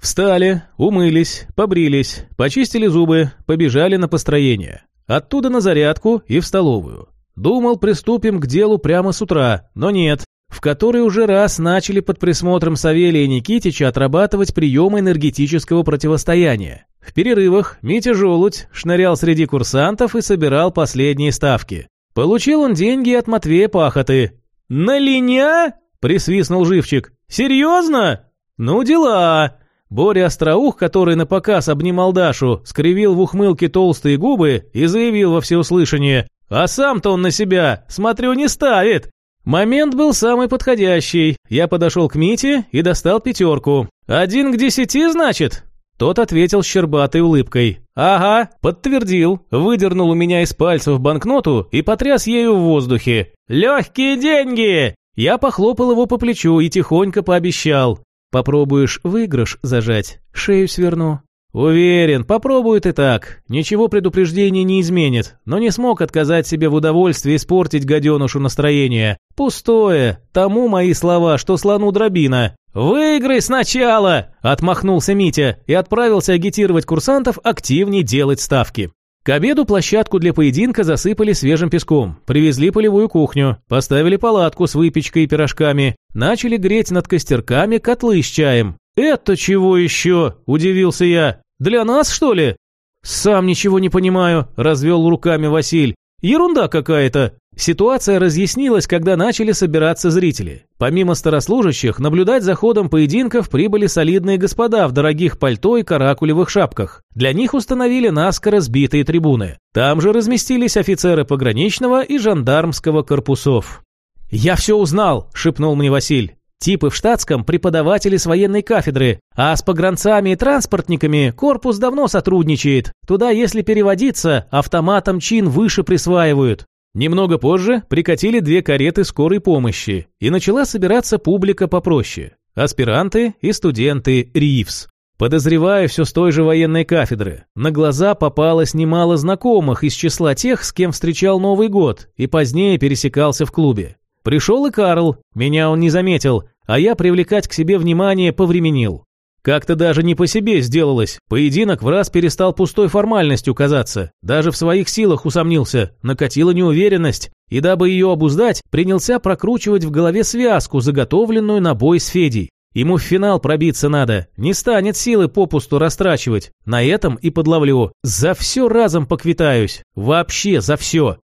Встали, умылись, побрились, почистили зубы, побежали на построение. Оттуда на зарядку и в столовую. Думал, приступим к делу прямо с утра, но нет. В который уже раз начали под присмотром Савелия Никитича отрабатывать приемы энергетического противостояния. В перерывах Митя Желудь шнырял среди курсантов и собирал последние ставки. Получил он деньги от Матвея Пахоты. «На линя?» – присвистнул Живчик. «Серьезно? Ну дела!» Боря Остроух, который на показ обнимал Дашу, скривил в ухмылке толстые губы и заявил во всеуслышание «А сам-то он на себя, смотрю, не ставит!» Момент был самый подходящий. Я подошел к Мите и достал пятерку. «Один к десяти, значит?» Тот ответил щербатой улыбкой. «Ага», подтвердил, выдернул у меня из пальцев банкноту и потряс ею в воздухе. «Легкие деньги!» Я похлопал его по плечу и тихонько пообещал. Попробуешь выигрыш зажать, шею сверну. Уверен, попробует и так. Ничего предупреждения не изменит, но не смог отказать себе в удовольствии испортить гаденушу настроение. Пустое. Тому мои слова, что слону дробина. «Выиграй сначала!» – отмахнулся Митя и отправился агитировать курсантов активнее делать ставки. К обеду площадку для поединка засыпали свежим песком, привезли полевую кухню, поставили палатку с выпечкой и пирожками, начали греть над костерками котлы с чаем. «Это чего еще?» – удивился я. «Для нас, что ли?» «Сам ничего не понимаю», – развел руками Василь. «Ерунда какая-то. Ситуация разъяснилась, когда начали собираться зрители. Помимо старослужащих, наблюдать за ходом поединков прибыли солидные господа в дорогих пальто и каракулевых шапках. Для них установили наскоро сбитые трибуны. Там же разместились офицеры пограничного и жандармского корпусов. «Я все узнал», – шепнул мне Василь. Типы в штатском – преподаватели с военной кафедры, а с погранцами и транспортниками корпус давно сотрудничает. Туда, если переводиться, автоматом чин выше присваивают. Немного позже прикатили две кареты скорой помощи, и начала собираться публика попроще. Аспиранты и студенты РИФС. Подозреваю все с той же военной кафедры. На глаза попалось немало знакомых из числа тех, с кем встречал Новый год, и позднее пересекался в клубе. Пришел и Карл, меня он не заметил, а я привлекать к себе внимание повременил. Как-то даже не по себе сделалось. Поединок в раз перестал пустой формальностью казаться. Даже в своих силах усомнился. Накатила неуверенность. И дабы ее обуздать, принялся прокручивать в голове связку, заготовленную на бой с Федей. Ему в финал пробиться надо. Не станет силы попусту растрачивать. На этом и подловлю. За все разом поквитаюсь. Вообще за все.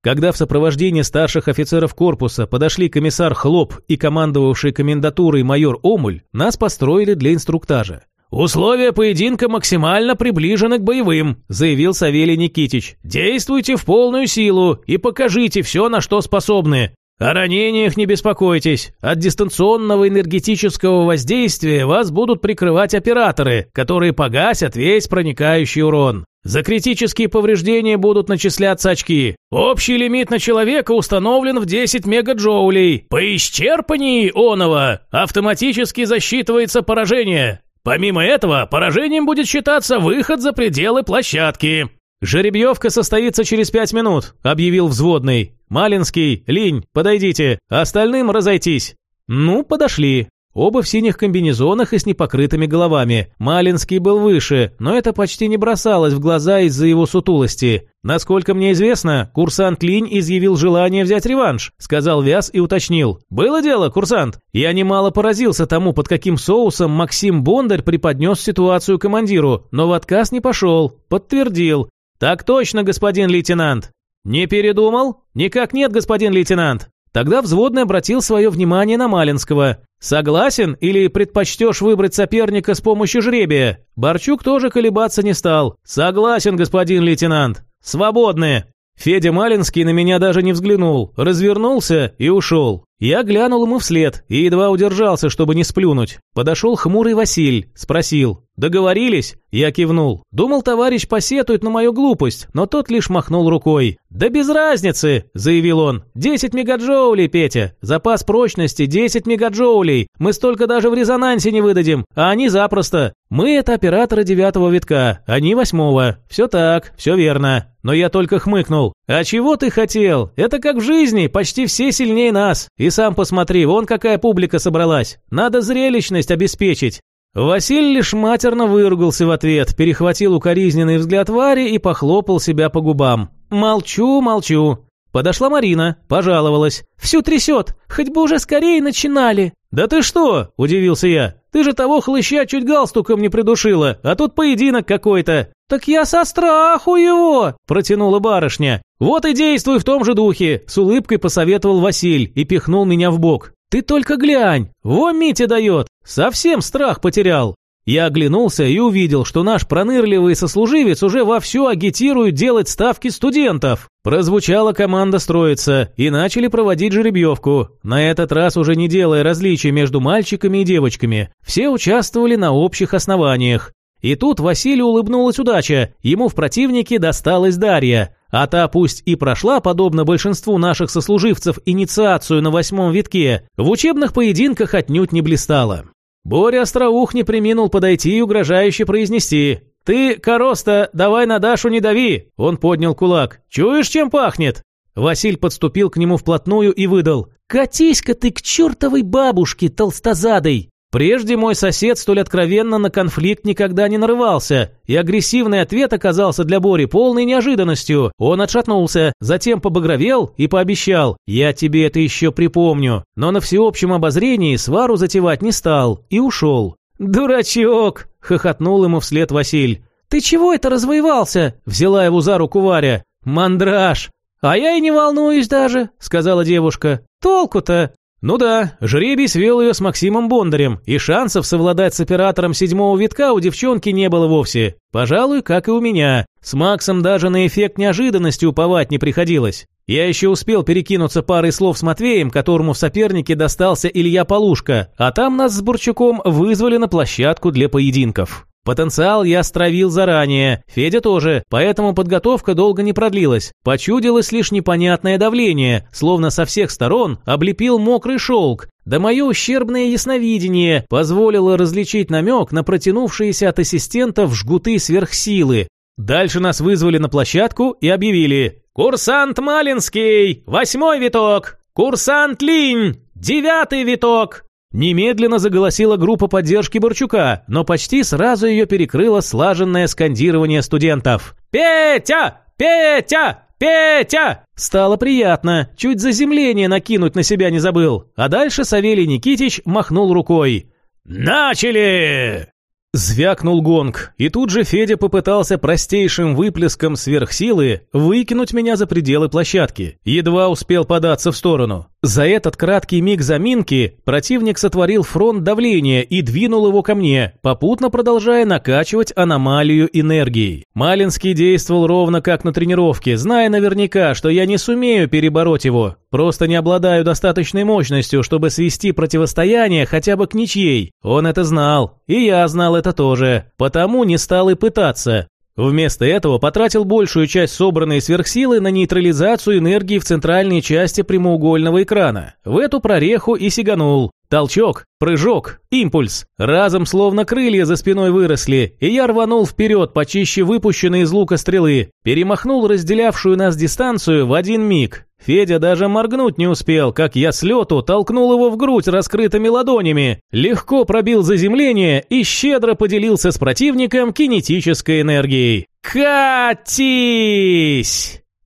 Когда в сопровождении старших офицеров корпуса подошли комиссар Хлоп и командовавший комендатурой майор Омуль, нас построили для инструктажа. «Условия поединка максимально приближены к боевым», – заявил Савелий Никитич. «Действуйте в полную силу и покажите все, на что способны. О ранениях не беспокойтесь. От дистанционного энергетического воздействия вас будут прикрывать операторы, которые погасят весь проникающий урон. За критические повреждения будут начисляться очки. Общий лимит на человека установлен в 10 мегаджоулей. По исчерпании оного автоматически засчитывается поражение. Помимо этого, поражением будет считаться выход за пределы площадки. «Жеребьевка состоится через пять минут», – объявил взводный. «Малинский, Линь, подойдите, остальным разойтись». Ну, подошли. Оба в синих комбинезонах и с непокрытыми головами. Малинский был выше, но это почти не бросалось в глаза из-за его сутулости. «Насколько мне известно, курсант Линь изъявил желание взять реванш», сказал Вяз и уточнил. «Было дело, курсант?» Я немало поразился тому, под каким соусом Максим Бондарь преподнес ситуацию командиру, но в отказ не пошел. Подтвердил. «Так точно, господин лейтенант». «Не передумал?» «Никак нет, господин лейтенант». Тогда взводный обратил свое внимание на Малинского. «Согласен или предпочтешь выбрать соперника с помощью жребия?» Борчук тоже колебаться не стал. «Согласен, господин лейтенант. Свободны!» Федя Малинский на меня даже не взглянул, развернулся и ушел. Я глянул ему вслед и едва удержался, чтобы не сплюнуть. Подошел хмурый Василь, спросил «Договорились?» Я кивнул. Думал, товарищ посетует на мою глупость, но тот лишь махнул рукой. «Да без разницы!» – заявил он. «10 мегаджоулей, Петя! Запас прочности 10 мегаджоулей! Мы столько даже в резонансе не выдадим, а они запросто! Мы – это операторы девятого витка, они восьмого. Все так, все верно. Но я только хмыкнул. А чего ты хотел? Это как в жизни, почти все сильнее нас. И сам посмотри, вон какая публика собралась. Надо зрелищность обеспечить. Василий лишь матерно выругался в ответ, перехватил укоризненный взгляд Вари и похлопал себя по губам. «Молчу, молчу». Подошла Марина, пожаловалась. «Всю трясет, хоть бы уже скорее начинали». «Да ты что?» – удивился я. «Ты же того хлыща чуть галстуком не придушила, а тут поединок какой-то». «Так я со страху его!» – протянула барышня. «Вот и действуй в том же духе!» – с улыбкой посоветовал Василь и пихнул меня в бок. «Ты только глянь! Во Митя дает! Совсем страх потерял!» Я оглянулся и увидел, что наш пронырливый сослуживец уже вовсю агитирует делать ставки студентов. Прозвучала команда строиться, и начали проводить жеребьевку. На этот раз уже не делая различий между мальчиками и девочками. Все участвовали на общих основаниях. И тут Василию улыбнулась удача, ему в противнике досталась Дарья. А та пусть и прошла, подобно большинству наших сослуживцев, инициацию на восьмом витке, в учебных поединках отнюдь не блистала. Боря Остроух не приминул подойти и угрожающе произнести «Ты, Короста, давай на Дашу не дави!» Он поднял кулак. «Чуешь, чем пахнет?» Василь подступил к нему вплотную и выдал «Катись-ка ты к чертовой бабушке толстозадой!» Прежде мой сосед столь откровенно на конфликт никогда не нарывался, и агрессивный ответ оказался для Бори полной неожиданностью. Он отшатнулся, затем побагровел и пообещал «Я тебе это еще припомню», но на всеобщем обозрении свару затевать не стал и ушел. «Дурачок!» – хохотнул ему вслед Василь. «Ты чего это развоевался?» – взяла его за руку Варя. «Мандраж!» «А я и не волнуюсь даже», – сказала девушка. «Толку-то? Ну да, жребий свел ее с Максимом Бондарем, и шансов совладать с оператором седьмого витка у девчонки не было вовсе. Пожалуй, как и у меня. С Максом даже на эффект неожиданности уповать не приходилось. Я еще успел перекинуться парой слов с Матвеем, которому в сопернике достался Илья Полушка, а там нас с Бурчуком вызвали на площадку для поединков. Потенциал я стравил заранее, Федя тоже, поэтому подготовка долго не продлилась. Почудилось лишь непонятное давление, словно со всех сторон облепил мокрый шелк. Да мое ущербное ясновидение позволило различить намек на протянувшиеся от ассистентов жгуты сверхсилы. Дальше нас вызвали на площадку и объявили «Курсант Малинский, восьмой виток! Курсант Линь, девятый виток!» Немедленно заголосила группа поддержки Борчука, но почти сразу ее перекрыло слаженное скандирование студентов. «Петя! Петя! Петя!» Стало приятно, чуть заземление накинуть на себя не забыл. А дальше Савелий Никитич махнул рукой. «Начали!» Звякнул гонг, и тут же Федя попытался простейшим выплеском сверхсилы выкинуть меня за пределы площадки. Едва успел податься в сторону. За этот краткий миг заминки противник сотворил фронт давления и двинул его ко мне, попутно продолжая накачивать аномалию энергии. Малинский действовал ровно как на тренировке, зная наверняка, что я не сумею перебороть его. Просто не обладаю достаточной мощностью, чтобы свести противостояние хотя бы к ничьей. Он это знал, и я знал это тоже, потому не стал и пытаться. Вместо этого потратил большую часть собранной сверхсилы на нейтрализацию энергии в центральной части прямоугольного экрана. В эту прореху и сиганул. Толчок, прыжок, импульс. Разом словно крылья за спиной выросли, и я рванул вперед, почище выпущенной из лука стрелы. Перемахнул разделявшую нас дистанцию в один миг. Федя даже моргнуть не успел, как я с лету толкнул его в грудь раскрытыми ладонями, легко пробил заземление и щедро поделился с противником кинетической энергией. «Катись!»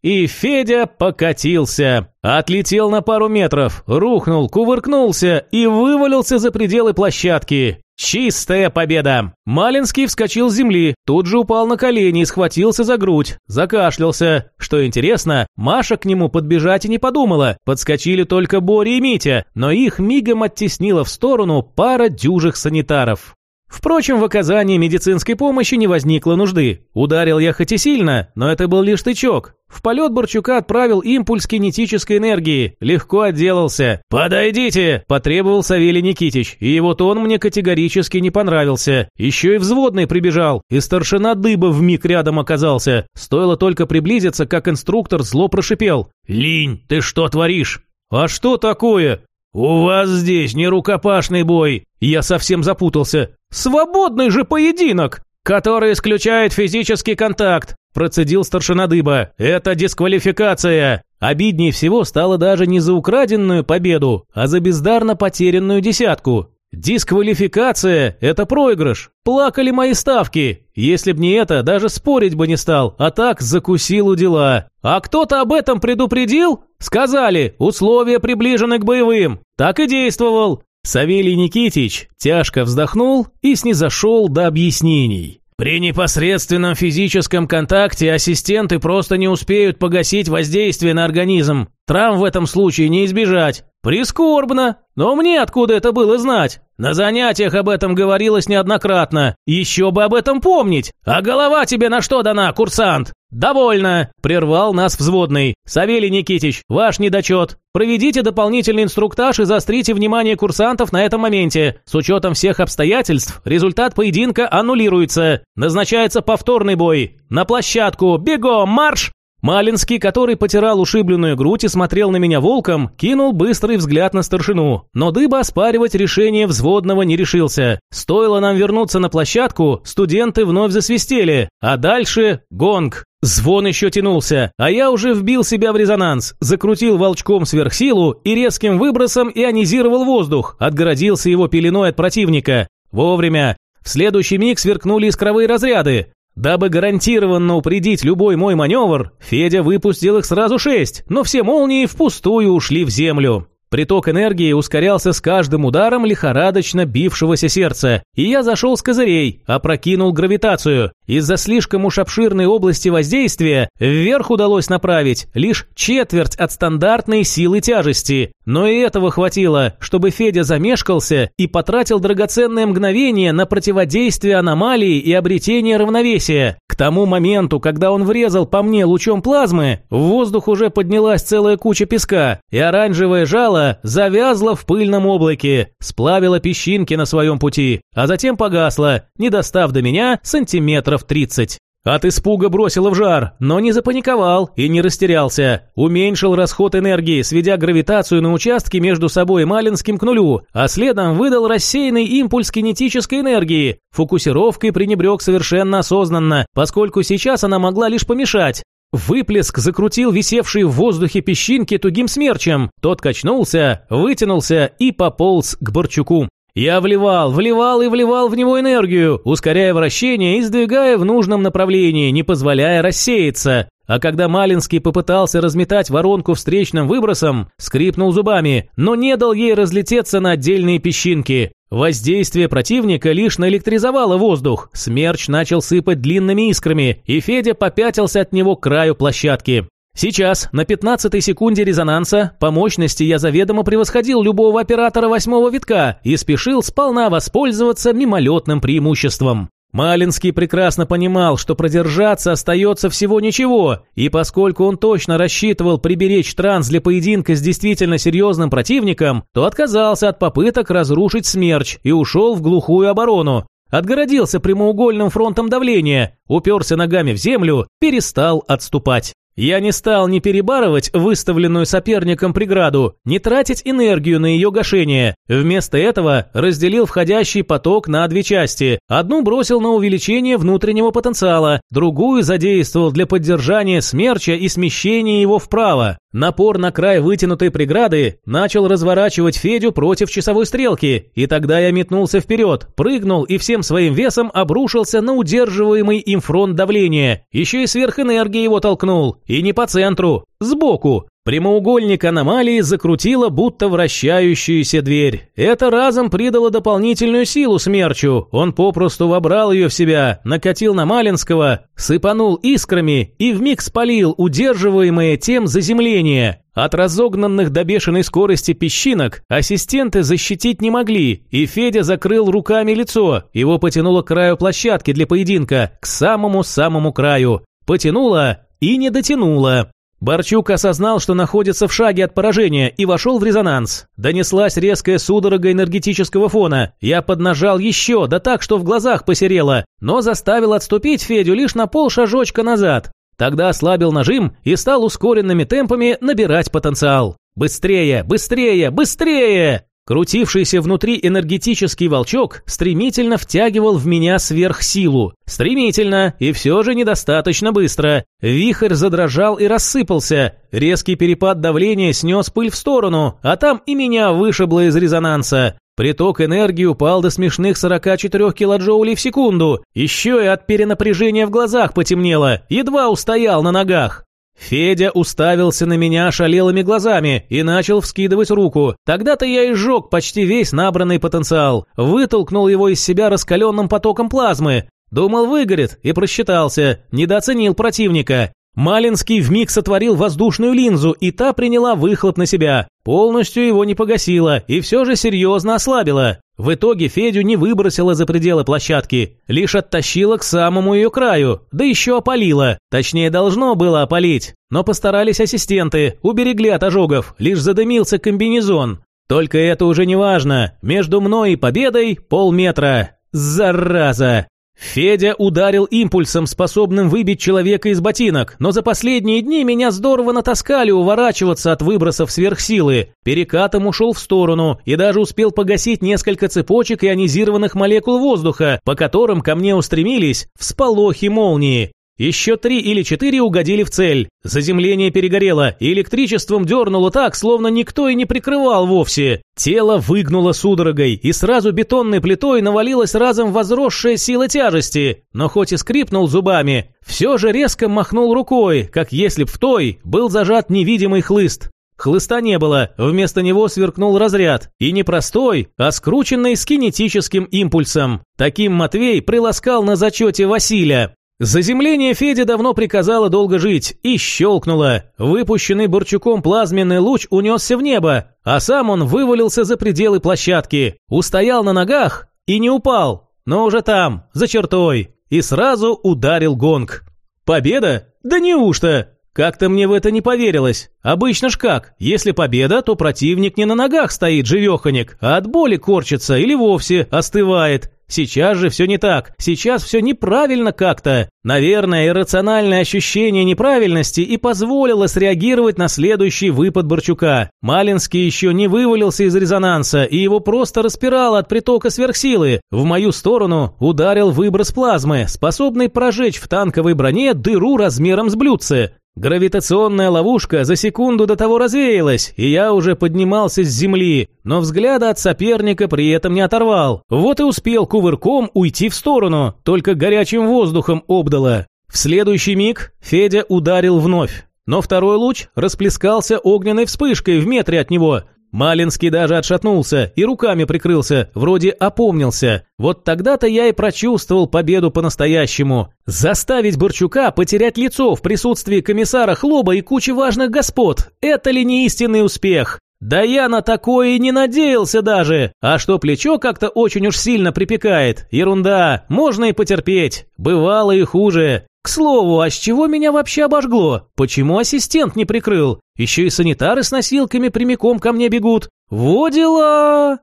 И Федя покатился. Отлетел на пару метров, рухнул, кувыркнулся и вывалился за пределы площадки. Чистая победа! Малинский вскочил с земли, тут же упал на колени и схватился за грудь, закашлялся. Что интересно, Маша к нему подбежать и не подумала, подскочили только Боря и Митя, но их мигом оттеснила в сторону пара дюжих санитаров. Впрочем, в оказании медицинской помощи не возникло нужды. Ударил я хоть и сильно, но это был лишь тычок. В полет Борчука отправил импульс кинетической энергии. Легко отделался. «Подойдите!» – потребовал Савелий Никитич, и его тон мне категорически не понравился. Еще и взводный прибежал, и старшина дыба вмиг рядом оказался. Стоило только приблизиться, как инструктор зло прошипел. «Линь, ты что творишь?» «А что такое?» «У вас здесь не рукопашный бой!» Я совсем запутался. «Свободный же поединок!» «Который исключает физический контакт!» Процедил старшина дыба. «Это дисквалификация!» Обиднее всего стало даже не за украденную победу, а за бездарно потерянную десятку. Дисквалификация – это проигрыш. Плакали мои ставки. Если б не это, даже спорить бы не стал, а так закусил у дела. А кто-то об этом предупредил? Сказали, условия приближены к боевым. Так и действовал. Савелий Никитич тяжко вздохнул и снизошел до объяснений. При непосредственном физическом контакте ассистенты просто не успеют погасить воздействие на организм. Травм в этом случае не избежать. Прискорбно, но мне откуда это было знать? На занятиях об этом говорилось неоднократно. Еще бы об этом помнить. А голова тебе на что дана, курсант? «Довольно!» – прервал нас взводный. «Савелий Никитич, ваш недочет. Проведите дополнительный инструктаж и заострите внимание курсантов на этом моменте. С учетом всех обстоятельств, результат поединка аннулируется. Назначается повторный бой. На площадку! Бегом! Марш!» Малинский, который потирал ушибленную грудь и смотрел на меня волком, кинул быстрый взгляд на старшину, но дыба оспаривать решение взводного не решился. Стоило нам вернуться на площадку, студенты вновь засвистели, а дальше гонг. Звон еще тянулся, а я уже вбил себя в резонанс, закрутил волчком сверхсилу и резким выбросом ионизировал воздух, отгородился его пеленой от противника. Вовремя. В следующий миг сверкнули искровые разряды. Дабы гарантированно упредить любой мой маневр, Федя выпустил их сразу шесть, но все молнии впустую ушли в землю. Приток энергии ускорялся с каждым ударом лихорадочно бившегося сердца, и я зашел с козырей, опрокинул гравитацию. Из-за слишком уж обширной области воздействия вверх удалось направить лишь четверть от стандартной силы тяжести. Но и этого хватило, чтобы Федя замешкался и потратил драгоценное мгновение на противодействие аномалии и обретение равновесия. К тому моменту, когда он врезал по мне лучом плазмы, в воздух уже поднялась целая куча песка, и оранжевое жало завязло в пыльном облаке, сплавило песчинки на своем пути, а затем погасло, не достав до меня сантиметра метров тридцать. От испуга бросило в жар, но не запаниковал и не растерялся. Уменьшил расход энергии, сведя гравитацию на участке между собой и Малинским к нулю, а следом выдал рассеянный импульс кинетической энергии. Фокусировкой пренебрег совершенно осознанно, поскольку сейчас она могла лишь помешать. Выплеск закрутил висевшие в воздухе песчинки тугим смерчем. Тот качнулся, вытянулся и пополз к Борчуку. Я вливал, вливал и вливал в него энергию, ускоряя вращение и сдвигая в нужном направлении, не позволяя рассеяться. А когда Малинский попытался разметать воронку встречным выбросом, скрипнул зубами, но не дал ей разлететься на отдельные песчинки. Воздействие противника лишь наэлектризовало воздух, смерч начал сыпать длинными искрами, и Федя попятился от него к краю площадки. Сейчас, на 15-й секунде резонанса, по мощности я заведомо превосходил любого оператора восьмого витка и спешил сполна воспользоваться мимолетным преимуществом. Малинский прекрасно понимал, что продержаться остается всего ничего, и поскольку он точно рассчитывал приберечь транс для поединка с действительно серьезным противником, то отказался от попыток разрушить смерч и ушел в глухую оборону. Отгородился прямоугольным фронтом давления, уперся ногами в землю, перестал отступать. Я не стал ни перебарывать выставленную соперником преграду, ни тратить энергию на ее гашение. Вместо этого разделил входящий поток на две части. Одну бросил на увеличение внутреннего потенциала, другую задействовал для поддержания смерча и смещения его вправо. Напор на край вытянутой преграды начал разворачивать Федю против часовой стрелки, и тогда я метнулся вперед, прыгнул и всем своим весом обрушился на удерживаемый им фронт давления. Еще и сверхэнергия его толкнул. И не по центру, сбоку. Прямоугольник аномалии закрутило, будто вращающуюся дверь. Это разом придало дополнительную силу смерчу. Он попросту вобрал ее в себя, накатил на Малинского, сыпанул искрами и вмиг спалил удерживаемое тем заземление. От разогнанных до бешеной скорости песчинок ассистенты защитить не могли, и Федя закрыл руками лицо. Его потянуло к краю площадки для поединка, к самому-самому краю. Потянуло и не дотянуло. Борчук осознал, что находится в шаге от поражения и вошел в резонанс. Донеслась резкая судорога энергетического фона. Я поднажал еще, да так, что в глазах посерело, но заставил отступить Федю лишь на полшажочка назад. Тогда ослабил нажим и стал ускоренными темпами набирать потенциал. «Быстрее! Быстрее! Быстрее!» Крутившийся внутри энергетический волчок стремительно втягивал в меня сверхсилу. Стремительно и все же недостаточно быстро. Вихрь задрожал и рассыпался. Резкий перепад давления снес пыль в сторону, а там и меня вышибло из резонанса. Приток энергии упал до смешных 44 килоджоулей в секунду. Еще и от перенапряжения в глазах потемнело. Едва устоял на ногах. Федя уставился на меня шалелыми глазами и начал вскидывать руку. Тогда-то я и сжег почти весь набранный потенциал, вытолкнул его из себя раскаленным потоком плазмы. Думал, выгорит, и просчитался, недооценил противника. Малинский вмиг сотворил воздушную линзу, и та приняла выхлоп на себя. Полностью его не погасила и все же серьезно ослабила. В итоге Федю не выбросила за пределы площадки, лишь оттащила к самому ее краю, да еще опалила. Точнее, должно было опалить. Но постарались ассистенты, уберегли от ожогов, лишь задымился комбинезон. Только это уже не важно. Между мной и победой полметра. Зараза! Федя ударил импульсом, способным выбить человека из ботинок, но за последние дни меня здорово натаскали уворачиваться от выбросов сверхсилы. Перекатом ушел в сторону и даже успел погасить несколько цепочек ионизированных молекул воздуха, по которым ко мне устремились всполохи молнии. Еще три или четыре угодили в цель. Заземление перегорело, электричеством дернуло так, словно никто и не прикрывал вовсе. Тело выгнуло судорогой, и сразу бетонной плитой навалилась разом возросшая сила тяжести. Но хоть и скрипнул зубами, все же резко махнул рукой, как если б в той был зажат невидимый хлыст. Хлыста не было, вместо него сверкнул разряд. И не простой, а скрученный с кинетическим импульсом. Таким Матвей приласкал на зачете Василия. Заземление Феди давно приказало долго жить и щелкнуло. Выпущенный Борчуком плазменный луч унесся в небо, а сам он вывалился за пределы площадки, устоял на ногах и не упал, но уже там, за чертой, и сразу ударил гонг. Победа? Да неужто? Как-то мне в это не поверилось. Обычно ж как, если победа, то противник не на ногах стоит живеханик, а от боли корчится или вовсе остывает. Сейчас же все не так. Сейчас все неправильно как-то. Наверное, иррациональное ощущение неправильности и позволило среагировать на следующий выпад Борчука. Малинский еще не вывалился из резонанса, и его просто распирало от притока сверхсилы. В мою сторону ударил выброс плазмы, способный прожечь в танковой броне дыру размером с блюдце. Гравитационная ловушка за секунду до того развеялась, и я уже поднимался с земли, но взгляда от соперника при этом не оторвал. Вот и успел кувырком уйти в сторону, только горячим воздухом обдало. В следующий миг Федя ударил вновь. Но второй луч расплескался огненной вспышкой в метре от него, Малинский даже отшатнулся и руками прикрылся, вроде опомнился. Вот тогда-то я и прочувствовал победу по-настоящему. Заставить Борчука потерять лицо в присутствии комиссара Хлоба и кучи важных господ – это ли не истинный успех? Да я на такое и не надеялся даже. А что плечо как-то очень уж сильно припекает. Ерунда, можно и потерпеть. Бывало и хуже. К слову, а с чего меня вообще обожгло? Почему ассистент не прикрыл? Еще и санитары с носилками прямиком ко мне бегут. Во дела!